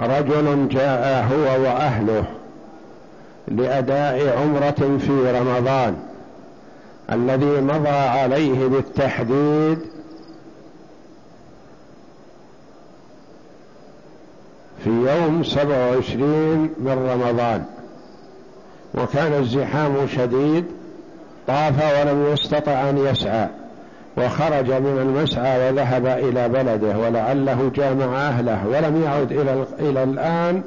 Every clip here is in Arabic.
رجل جاء هو وأهله لأداء عمرة في رمضان الذي مضى عليه بالتحديد في يوم سبع وعشرين من رمضان. وكان الزحام شديد طاف ولم يستطع أن يسعى. وخرج من المسعى وذهب إلى بلده ولعله جامع أهله ولم يعد إلى, إلى الآن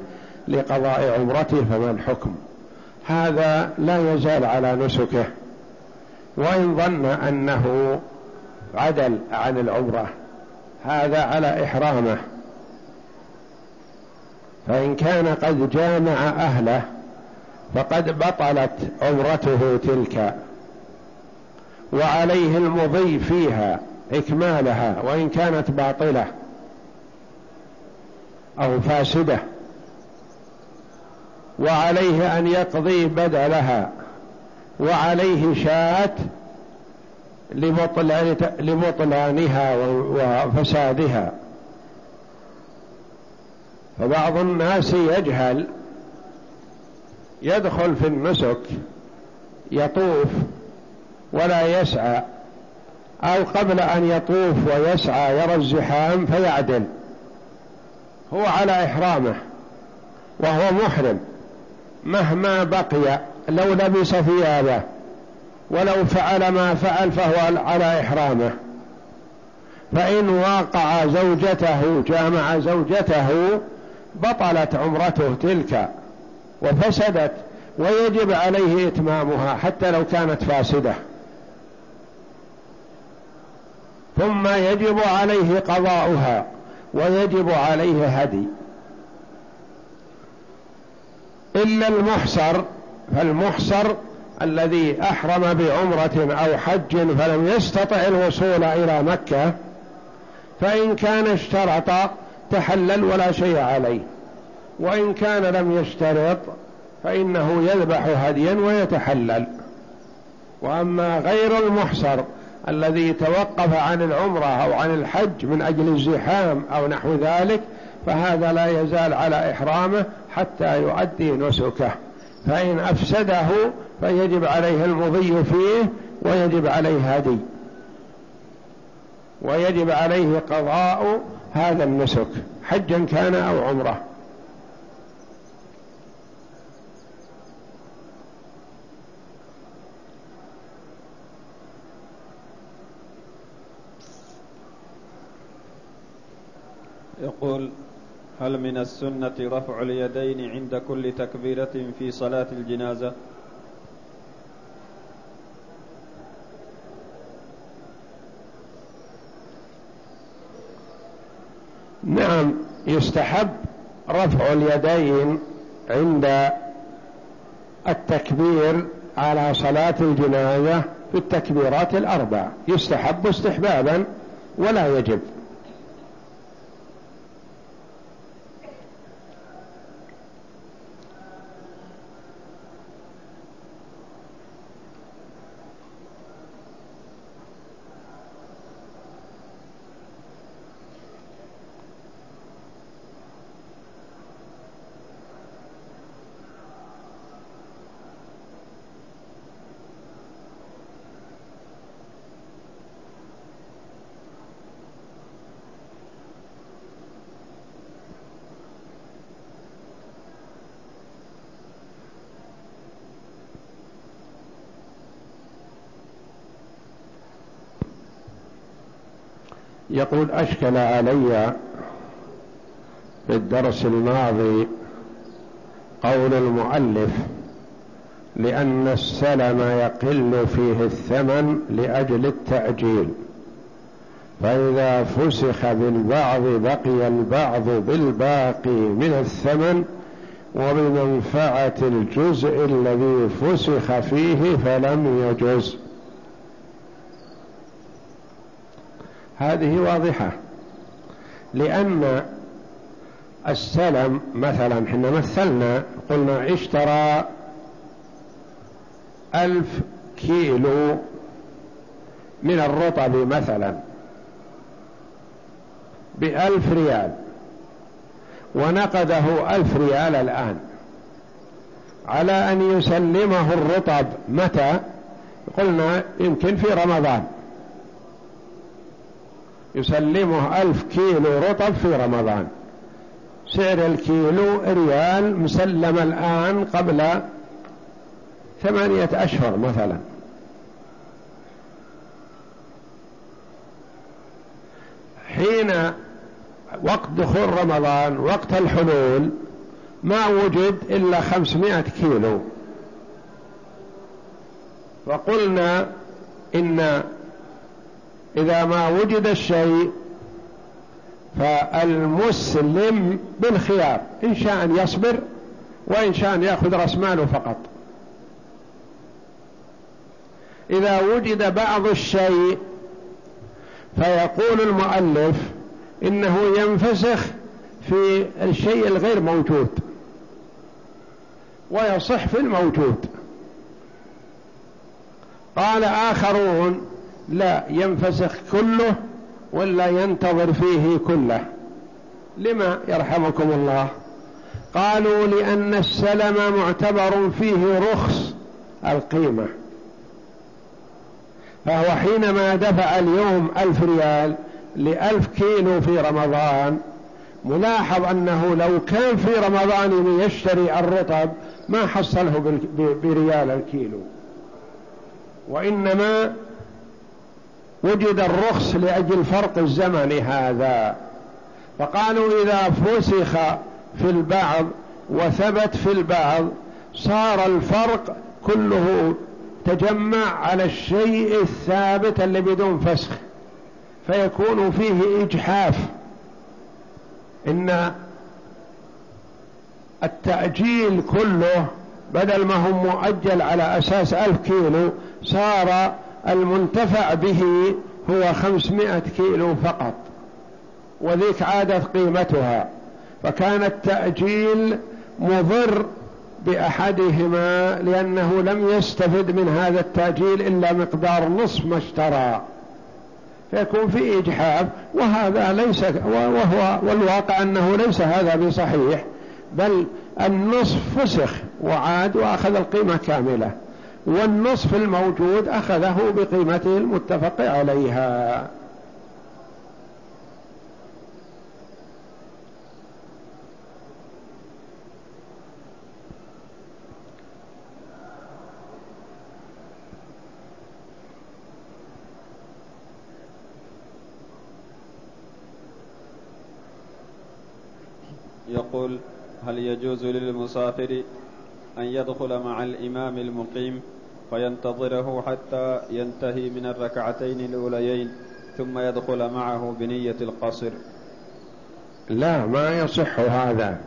لقضاء عمرته فما الحكم؟ هذا لا يزال على نسكه. وإن ظن أنه عدل عن العمرة هذا على إحرامه. فإن كان قد جامع أهله فقد بطلت عمرته تلك. وعليه المضي فيها إكمالها وإن كانت باطلة أو فاسدة. وعليه أن يقضي بدلها. وعليه شاة لبطلانها وفسادها. فبعض الناس يجهل يدخل في النسك يطوف ولا يسعى. أو قبل أن يطوف ويسعى يرى الزحام فيعدل. هو على إحرامه وهو محرم مهما بقي. لو لبس ثيابه ولو فعل ما فعل فهو على إحرامه. فإن واقع زوجته جامع زوجته بطلت عمرته تلك وفسدت ويجب عليه إتمامها حتى لو كانت فاسدة. ثم يجب عليه قضاؤها ويجب عليه هدي. إلا المحصر فالمحصر الذي أحرم بعمرة أو حج فلم يستطع الوصول إلى مكة فإن كان اشترط تحلل ولا شيء عليه. وإن كان لم يشترط فإنه يذبح هديا ويتحلل. وأما غير المحصر الذي توقف عن العمرة أو عن الحج من أجل الزحام أو نحو ذلك فهذا لا يزال على إحرامه حتى يؤدي نسكه. فإن أفسده فيجب عليه المضي فيه ويجب عليه هدي. ويجب عليه قضاء هذا النسك حجا كان أو عمرة. يقول هل من السنة رفع اليدين عند كل تكبيرة في صلاة الجنازة؟ نعم يستحب رفع اليدين عند التكبير على صلاة الجنازة في التكبيرات الأربع. يستحب استحبابا ولا يجب. يقول أشكل علي في الدرس الماضي قول المؤلف لأن السلم يقل فيه الثمن لأجل التأجيل فإذا فسخ بالبعض بقي البعض بالباقي من الثمن وبمنفعة الجزء الذي فسخ فيه فلم يجز. هذه واضحة. لأن السلم مثلا حين مثلنا قلنا اشترى ألف كيلو من الرطب مثلا بألف ريال ونقده ألف ريال الآن. على أن يسلمه الرطب متى؟ قلنا يمكن في رمضان. يسلمه ألف كيلو رطب في رمضان. سعر الكيلو ريال مسلم الآن قبل ثمانية أشهر مثلا. حين وقت دخول رمضان وقت الحلول ما وجد إلا خمسمائة كيلو. وقلنا إن إذا ما وجد الشيء فالمسلم بالخيار إن شاء أن يصبر وإن شاء أن يأخذ رأس ماله فقط. إذا وجد بعض الشيء فيقول المؤلف إنه ينفسخ في الشيء الغير موجود ويصح في الموجود. قال آخرون لا ينفسخ كله ولا ينتظر فيه كله. لما يرحمكم الله. قالوا لأن السلم معتبر فيه رخص القيمة. فهو حينما دفع اليوم ألف ريال لألف كيلو في رمضان ملاحظ أنه لو كان في رمضان يشتري الرطب ما حصله بريال الكيلو. وإنما وجد الرخص لأجل فرق الزمن هذا. فقالوا إذا فسخ في البعض وثبت في البعض صار الفرق كله تجمع على الشيء الثابت اللي بدون فسخ. فيكون فيه إجحاف. إن التأجيل كله بدل ما هو مؤجل على أساس ألف كيلو صار المنتفع به هو خمسمائة كيلو فقط وذيك عادت قيمتها فكان التأجيل مضر بأحدهما لأنه لم يستفد من هذا التأجيل إلا مقدار نصف ما اشترى. فيكون في إجحاف وهذا ليس وهو والواقع أنه ليس هذا بصحيح بل النصف فسخ وعاد وأخذ القيمة كاملة. والنصف الموجود أخذه بقيمته المتفق عليها. يقول هل يجوز للمسافر أن يدخل مع الإمام المقيم فينتظره حتى ينتهي من الركعتين الأوليين ثم يدخل معه بنية القصر. لا ما يصح هذا.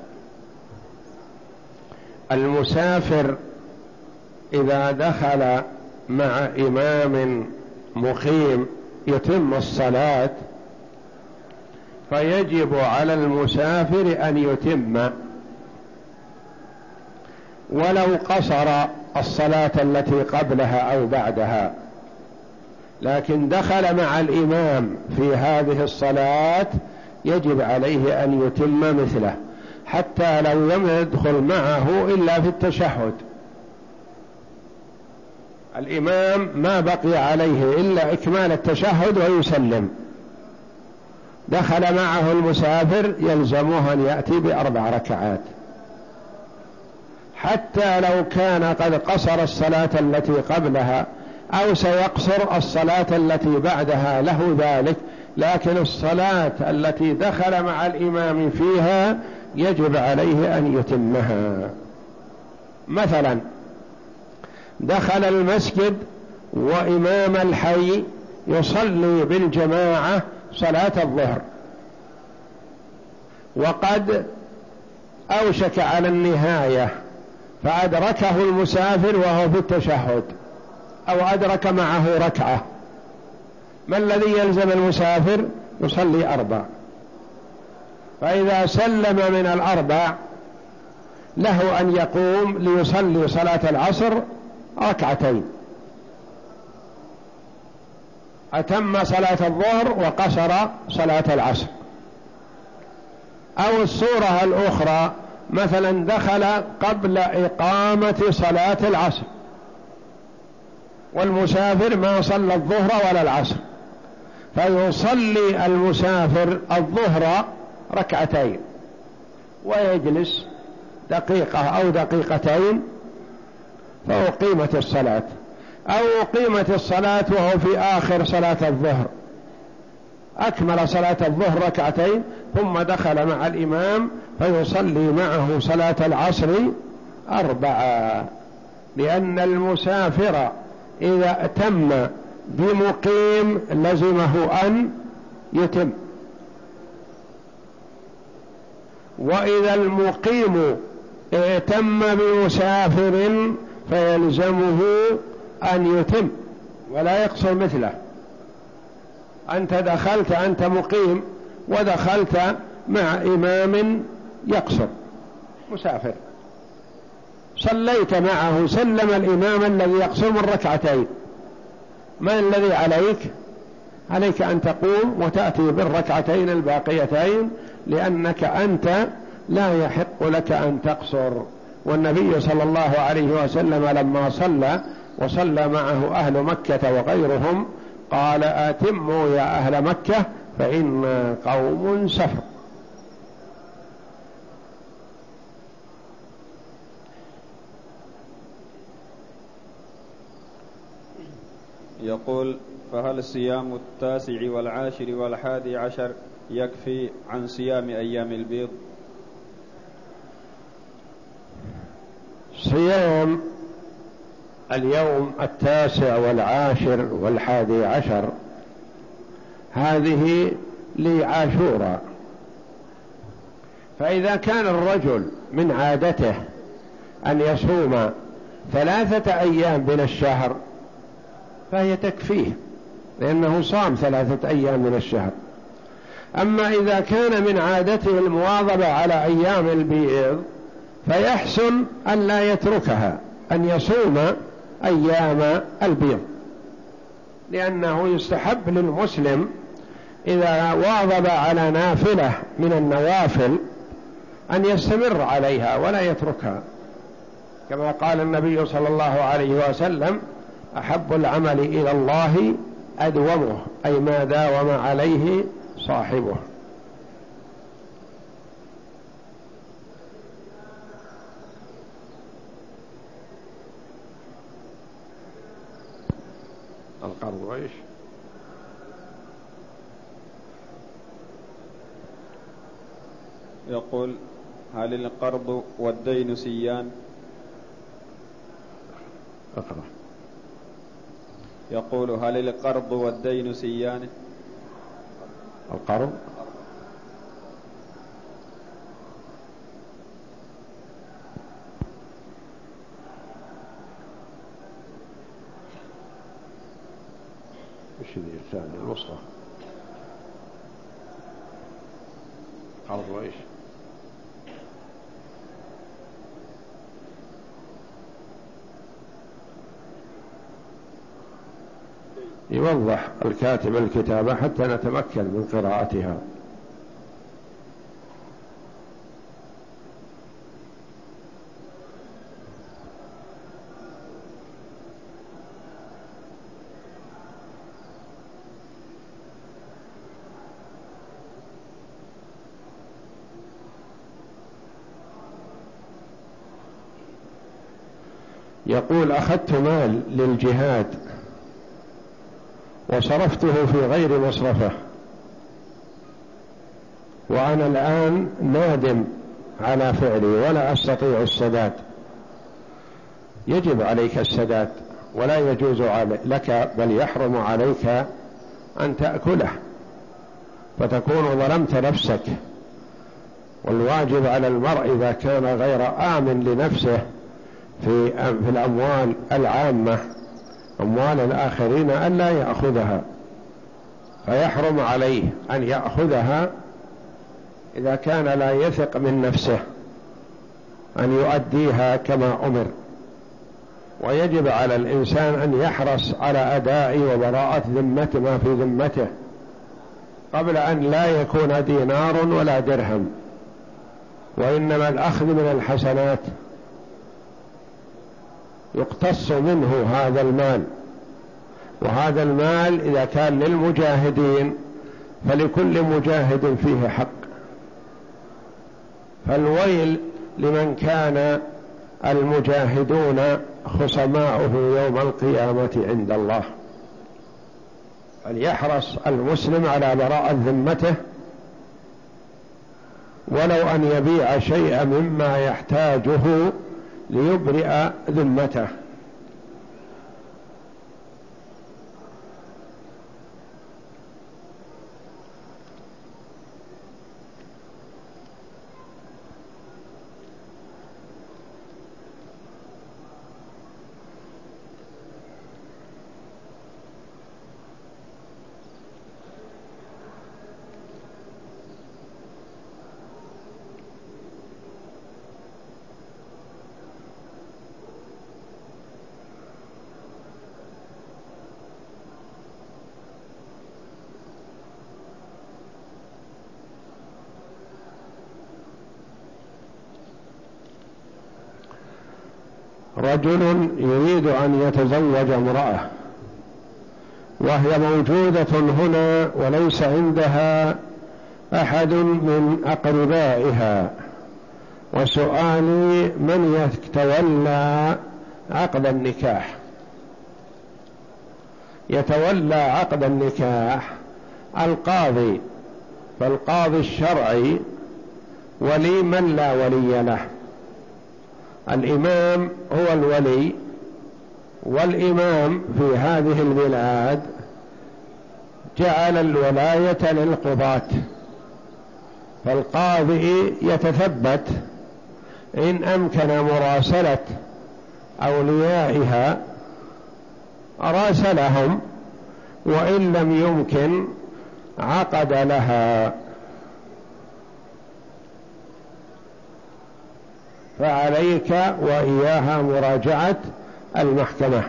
المسافر إذا دخل مع إمام مقيم يتم الصلاة فيجب على المسافر أن يتم ولو قصر الصلاة التي قبلها أو بعدها. لكن دخل مع الإمام في هذه الصلاة يجب عليه أن يتم مثله حتى لو لم يدخل معه إلا في التشهد. الإمام ما بقي عليه إلا إكمال التشهد ويسلم. دخل معه المسافر يلزمه أن يأتي بأربع ركعات. حتى لو كان قد قصر الصلاة التي قبلها أو سيقصر الصلاة التي بعدها له ذلك. لكن الصلاة التي دخل مع الإمام فيها يجب عليه أن يتمها. مثلا دخل المسجد وإمام الحي يصلي بالجماعة صلاة الظهر. وقد أوشك على النهاية فأدركه المسافر وهو في التشهد أو أدرك معه ركعة. ما الذي يلزم المسافر؟ يصلي أربع. فإذا سلم من الأربع له أن يقوم ليصلي صلاة العصر ركعتين. أتم صلاة الظهر وقصر صلاة العصر. أو الصورة الأخرى مثلا دخل قبل إقامة صلاة العصر والمسافر ما صلى الظهر ولا العصر فيصلي المسافر الظهر ركعتين ويجلس دقيقة أو دقيقتين فأقيمت الصلاة أو أقيمت الصلاة وهو في آخر صلاة الظهر. أكمل صلاة الظهر ركعتين ثم دخل مع الإمام فيصلي معه صلاة العصر أربعة. لأن المسافر إذا أتم بمقيم لزمه أن يتم. وإذا المقيم ائتم بمسافر فيلزمه أن يتم ولا يقصر مثله. أنت دخلت أنت مقيم ودخلت مع إمام يقصر مسافر. صليت معه سلم الإمام الذي يقصر من ركعتين ما الذي عليك؟ عليك أن تقوم وتأتي بالركعتين الباقيتين لأنك أنت لا يحق لك أن تقصر. والنبي صلى الله عليه وسلم لما صلى وصلى معه أهل مكة وغيرهم قال أتموا يا أهل مكة فإن قوم سفر يقول فهل صيام التاسع والعاشر والحادي عشر يكفي عن صيام أيام البيض؟ صيام اليوم التاسع والعاشر والحادي عشر. هذه لعاشورا. فإذا كان الرجل من عادته أن يصوم ثلاثة أيام من الشهر فهي تكفيه لأنه صام ثلاثة أيام من الشهر. أما إذا كان من عادته المواظبة على أيام البيض فيحسن أن لا يتركها أن يصوم أيام البيض لأنه يستحب للمسلم إذا واظب على نافلة من النوافل أن يستمر عليها ولا يتركها. كما قال النبي صلى الله عليه وسلم أحب العمل إلى الله أدومه أي ما داوم عليه صاحبه. القرض إيش يقول هل القرض والدين سيان؟ اقرأ. يقول هل القرض والدين سيان؟ القرض؟ إيش اللي الثاني الوسطى قرض وايش يوضح الكاتب الكتابة حتى نتمكن من قراءتها. يقول أخذت مال للجهاد وصرفته في غير مصرفه وأنا الآن نادم على فعلي ولا أستطيع السداد. يجب عليك السداد ولا يجوز لك بل يحرم عليك أن تأكله. فتكون ظلمت نفسك. والواجب على المرء إذا كان غير آمن لنفسه في في الأموال العامة أموال الآخرين أن لا يأخذها. فيحرم عليه أن يأخذها إذا كان لا يثق من نفسه أن يؤديها كما أمر. ويجب على الإنسان أن يحرص على أداء وبراءة ذمة ما في ذمته قبل أن لا يكون دينار ولا درهم وإنما الأخذ من الحسنات يقتص منه هذا المال. وهذا المال إذا كان للمجاهدين فلكل مجاهد فيه حق. فالويل لمن كان المجاهدون خصماؤه يوم القيامة عند الله. فليحرص المسلم على براءة ذمته ولو أن يبيع شيئا مما يحتاجه ليبرئ ذمته. رجل يريد أن يتزوج امرأة وهي موجودة هنا وليس عندها أحد من أقربائها. وسؤالي من يتولى عقد النكاح؟ يتولى عقد النكاح القاضي فالقاضي الشرعي ولي من لا ولي له. الإمام هو الولي والإمام في هذه البلاد جعل الولاية للقضاة فالقاضي يتثبت إن أمكن مراسلة أوليائها راسلهم وإن لم يمكن عقد لها. فعليك وإياها مراجعة المحكمة.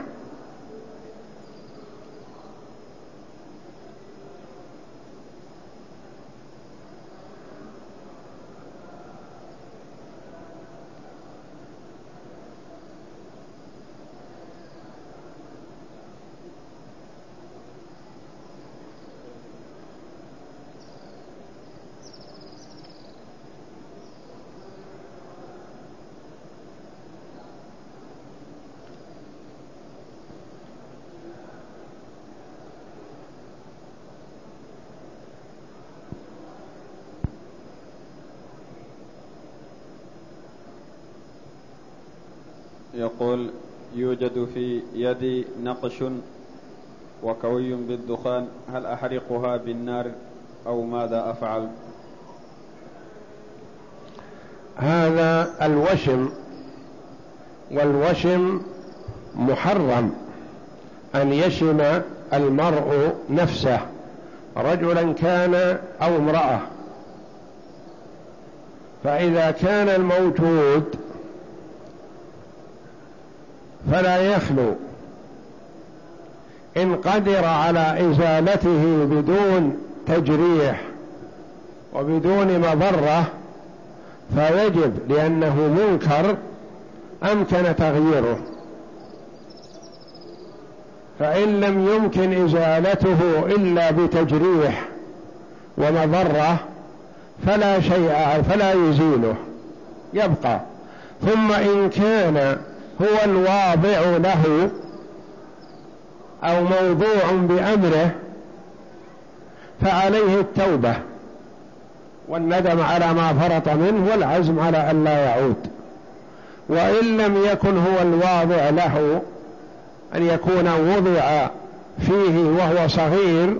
يقول يوجد في يدي نقش وكوي بالدخان هل أحرقها بالنار أو ماذا أفعل؟ هذا الوشم والوشم محرم أن يشم المرء نفسه رجلا كان أو امرأة. فإذا كان الموجود فلا يخلو. إن قدر على إزالته بدون تجريح وبدون مضرة فيجب لأنه منكر أمكن تغييره. فإن لم يمكن إزالته إلا بتجريح ومضرة فلا شيء فلا يزيله يبقى. ثم إن كان هو الواضع له أو موضوع بأمره فعليه التوبة والندم على ما فرط منه والعزم على أن لا يعود. وإن لم يكن هو الواضع له أن يكون وضع فيه وهو صغير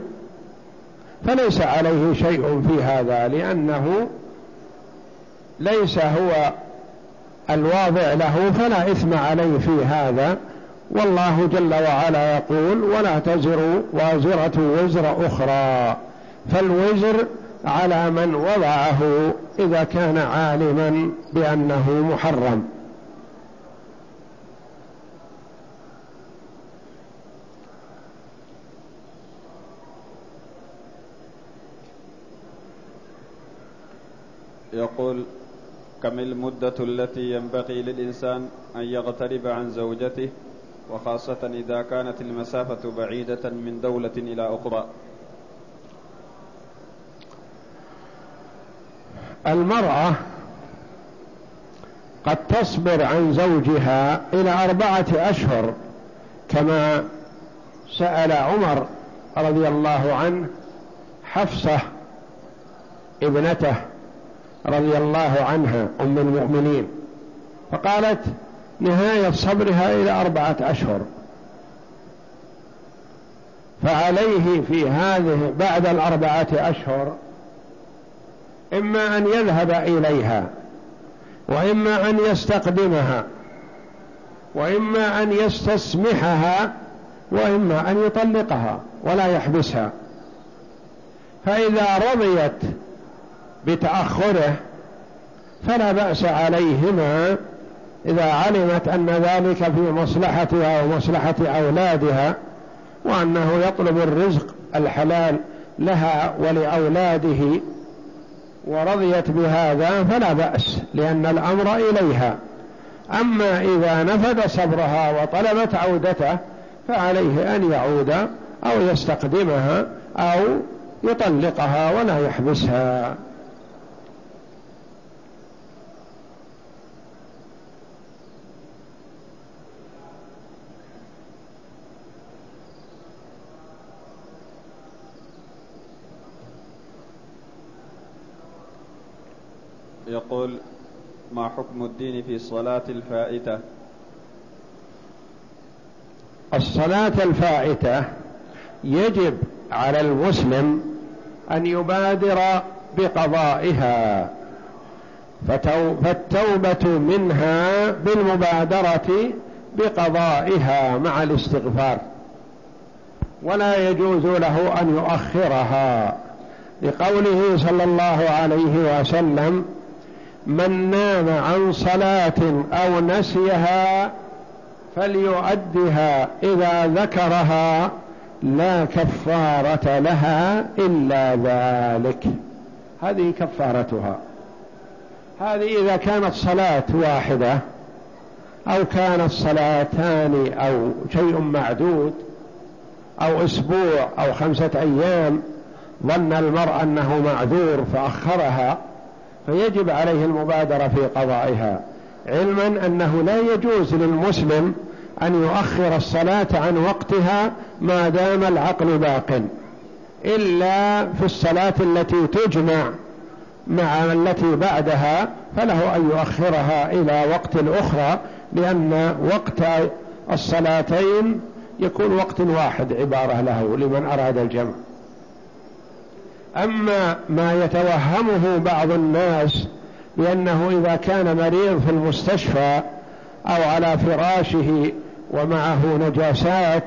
فليس عليه شيء في هذا لأنه ليس هو الواضع له فلا إثم عليه في هذا. والله جل وعلا يقول ولا تزر وازرة وزر أخرى فالوزر على من وضعه إذا كان عالما بأنه محرم. يقول كم المدة التي ينبغي للإنسان أن يغترب عن زوجته وخاصة إذا كانت المسافة بعيدة من دولة إلى أخرى؟ المرأة قد تصبر عن زوجها إلى أربعة أشهر كما سأل عمر رضي الله عنه حفصة ابنته. رضي الله عنها أم المؤمنين. فقالت نهاية صبرها إلى أربعة أشهر. فعليه في هذه بعد الأربعة أشهر إما أن يذهب إليها وإما أن يستقدمها وإما أن يستسمحها وإما أن يطلقها ولا يحبسها. فإذا رضيت بتأخره فلا بأس عليهما إذا علمت أن ذلك في مصلحتها ومصلحة أولادها وأنه يطلب الرزق الحلال لها ولأولاده ورضيت بهذا فلا بأس لأن الأمر إليها. أما إذا نفد صبرها وطلبت عودته فعليه أن يعود أو يستقدمها أو يطلقها ولا يحبسها. يقول ما حكم الدين في الصلاة الفائتة؟ الصلاة الفائتة يجب على المسلم أن يبادر بقضائها فالتوبة منها بالمبادرة بقضائها مع الاستغفار ولا يجوز له أن يؤخرها لقوله صلى الله عليه وسلم من نام عن صلاة أو نسيها فليؤدها إذا ذكرها لا كفارة لها إلا ذلك. هذه كفارتها. هذه إذا كانت صلاة واحدة أو كانت صلاتان أو شيء معدود أو أسبوع أو خمسة أيام ظن المرء أنه معذور فأخرها فيجب عليه المبادرة في قضائها. علما أنه لا يجوز للمسلم أن يؤخر الصلاة عن وقتها ما دام العقل باق إلا في الصلاة التي تجمع مع التي بعدها فله أن يؤخرها إلى وقت أخرى لأن وقت الصلاتين يكون وقت واحد عبارة له لمن أراد الجمع. أما ما يتوهمه بعض الناس بأنه إذا كان مريض في المستشفى أو على فراشه ومعه نجاسات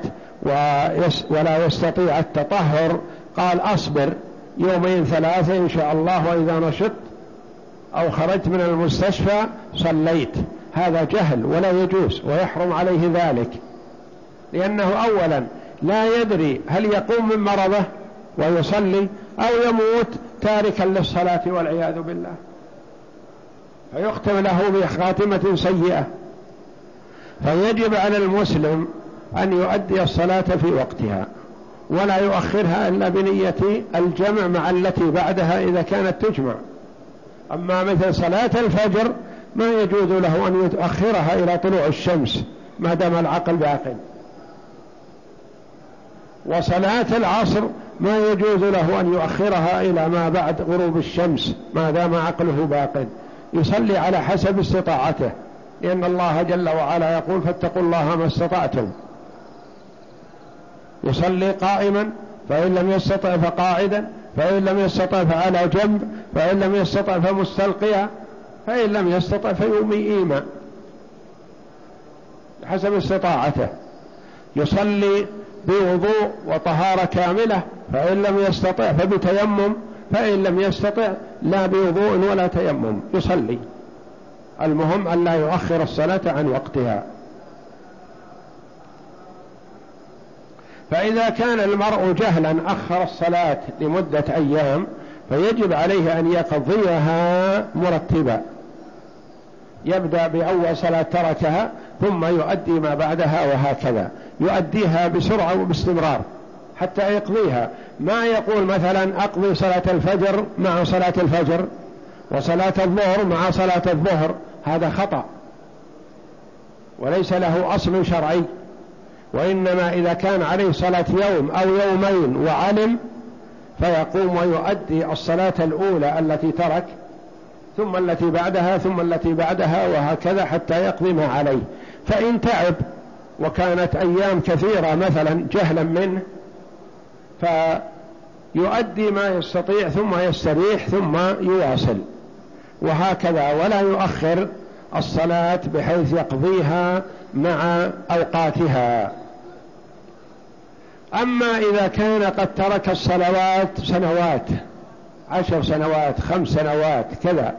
ولا يستطيع التطهر قال أصبر يومين ثلاثة إن شاء الله وإذا نشط أو خرجت من المستشفى صليت. هذا جهل ولا يجوز ويحرم عليه ذلك. لأنه أولا لا يدري هل يقوم من مرضه ويصلي أو يموت تاركا للصلاة والعياذ بالله. فيختم له بخاتمة سيئة. فيجب على المسلم أن يؤدي الصلاة في وقتها ولا يؤخرها إلا بنية الجمع مع التي بعدها إذا كانت تجمع. أما مثل صلاة الفجر ما يجوز له أن يؤخرها إلى طلوع الشمس ما دام العقل باق. وصلاة العصر ما يجوز له أن يؤخرها إلى ما بعد غروب الشمس ما دام عقله باق. يصلي على حسب استطاعته. لأن الله جل وعلا يقول فاتقوا الله ما استطعتم. يصلي قائما فإن لم يستطع فقاعدا فإن لم يستطع فعلى جنب فإن لم يستطع فمستلقيا فإن لم يستطع فيومي إيما حسب استطاعته. يصلي بوضوء وطهارة كاملة فإن لم يستطع فبتيمم فإن لم يستطع لا بوضوء ولا تيمم يصلي. المهم أن لا يؤخر الصلاة عن وقتها. فإذا كان المرء جهلا أخر الصلاة لمدة أيام فيجب عليه أن يقضيها مرتبا. يبدأ بأول صلاة تركها ثم يؤدي ما بعدها وهكذا. يؤديها بسرعة وباستمرار حتى يقضيها. ما يقول مثلا أقضي صلاة الفجر مع صلاة الفجر وصلاة الظهر مع صلاة الظهر. هذا خطأ وليس له أصل شرعي وإنما إذا كان عليه صلاة يوم أو يومين وعلم فيقوم ويؤدي الصلاة الأولى التي ترك ثم التي بعدها ثم التي بعدها وهكذا حتى يقضي ما عليه. فإن تعب وكانت أيام كثيرة مثلا جهلا منه فيؤدي ما يستطيع ثم يستريح ثم يواصل. وهكذا ولا يؤخر الصلاة بحيث يقضيها مع أوقاتها. أما إذا كان قد ترك الصلوات سنوات عشر سنوات خمس سنوات كذا.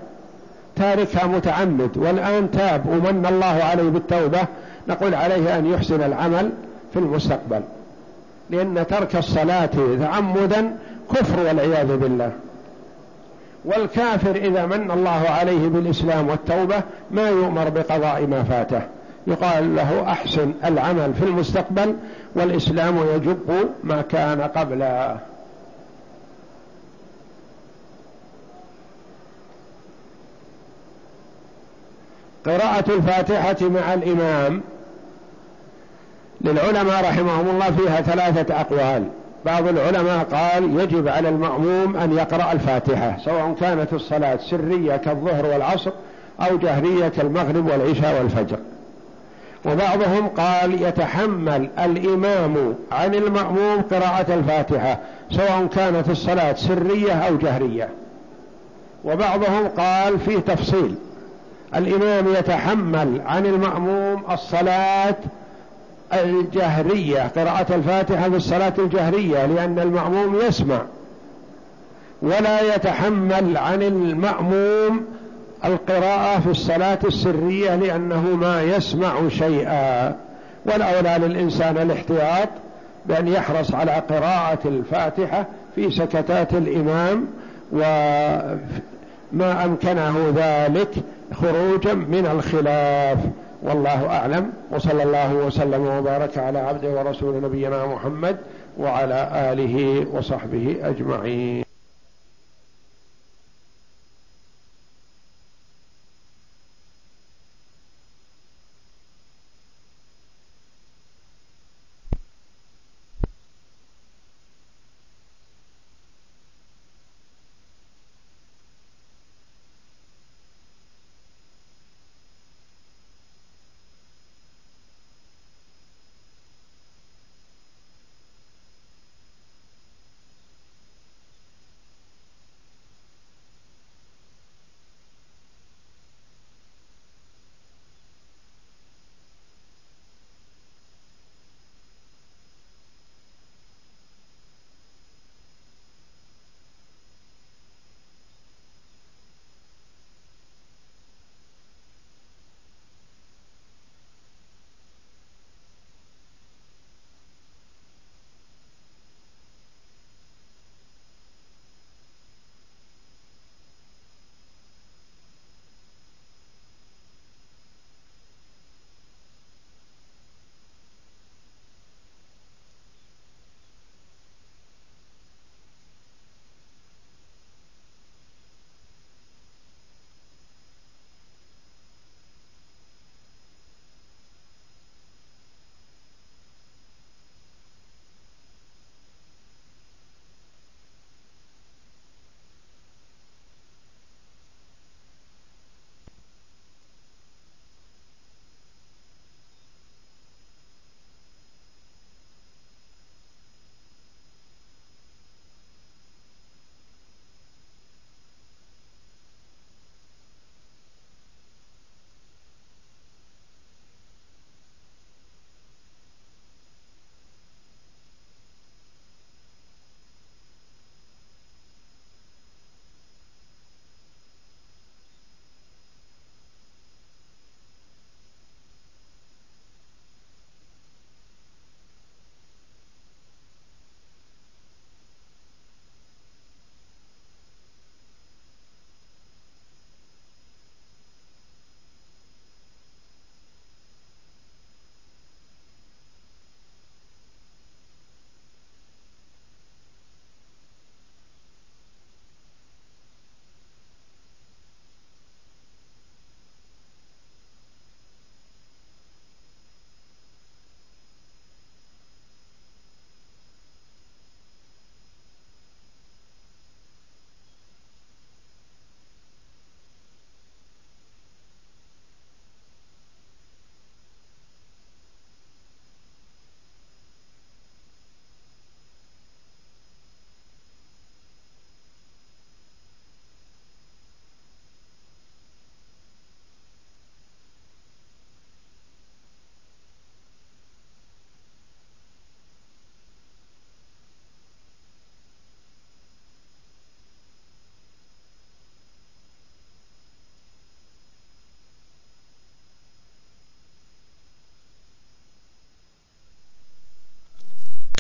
تاركها متعمد. والآن تاب ومن الله عليه بالتوبة نقول عليه أن يحسن العمل في المستقبل. لأن ترك الصلاة تعمدا كفر والعياذ بالله. والكافر إذا من الله عليه بالإسلام والتوبة ما يؤمر بقضاء ما فاته. يقال له أحسن العمل في المستقبل والإسلام يجب ما كان قبله قراءة الفاتحة مع الإمام. للعلماء رحمهم الله فيها ثلاثة أقوال. بعض العلماء قال يجب على المأموم أن يقرأ الفاتحة سواء كانت الصلاة سرية كالظهر والعصر أو جهرية كالمغرب والعشاء والفجر. وبعضهم قال يتحمل الإمام عن المأموم قراءة الفاتحة سواء كانت الصلاة سرية أو جهرية. وبعضهم قال في تفصيل. الإمام يتحمل عن المأموم الصلاة الجهرية قراءة الفاتحة في الصلاة الجهرية لأن المأموم يسمع. ولا يتحمل عن المأموم القراءة في الصلاة السرية لأنه ما يسمع شيئا. والأولى للإنسان الاحتياط بأن يحرص على قراءة الفاتحة في سكتات الإمام وما أمكنه ذلك خروجا من الخلاف. والله أعلم. وصلى الله وسلم وبارك على عبده ورسول نبينا محمد وعلى آله وصحبه أجمعين.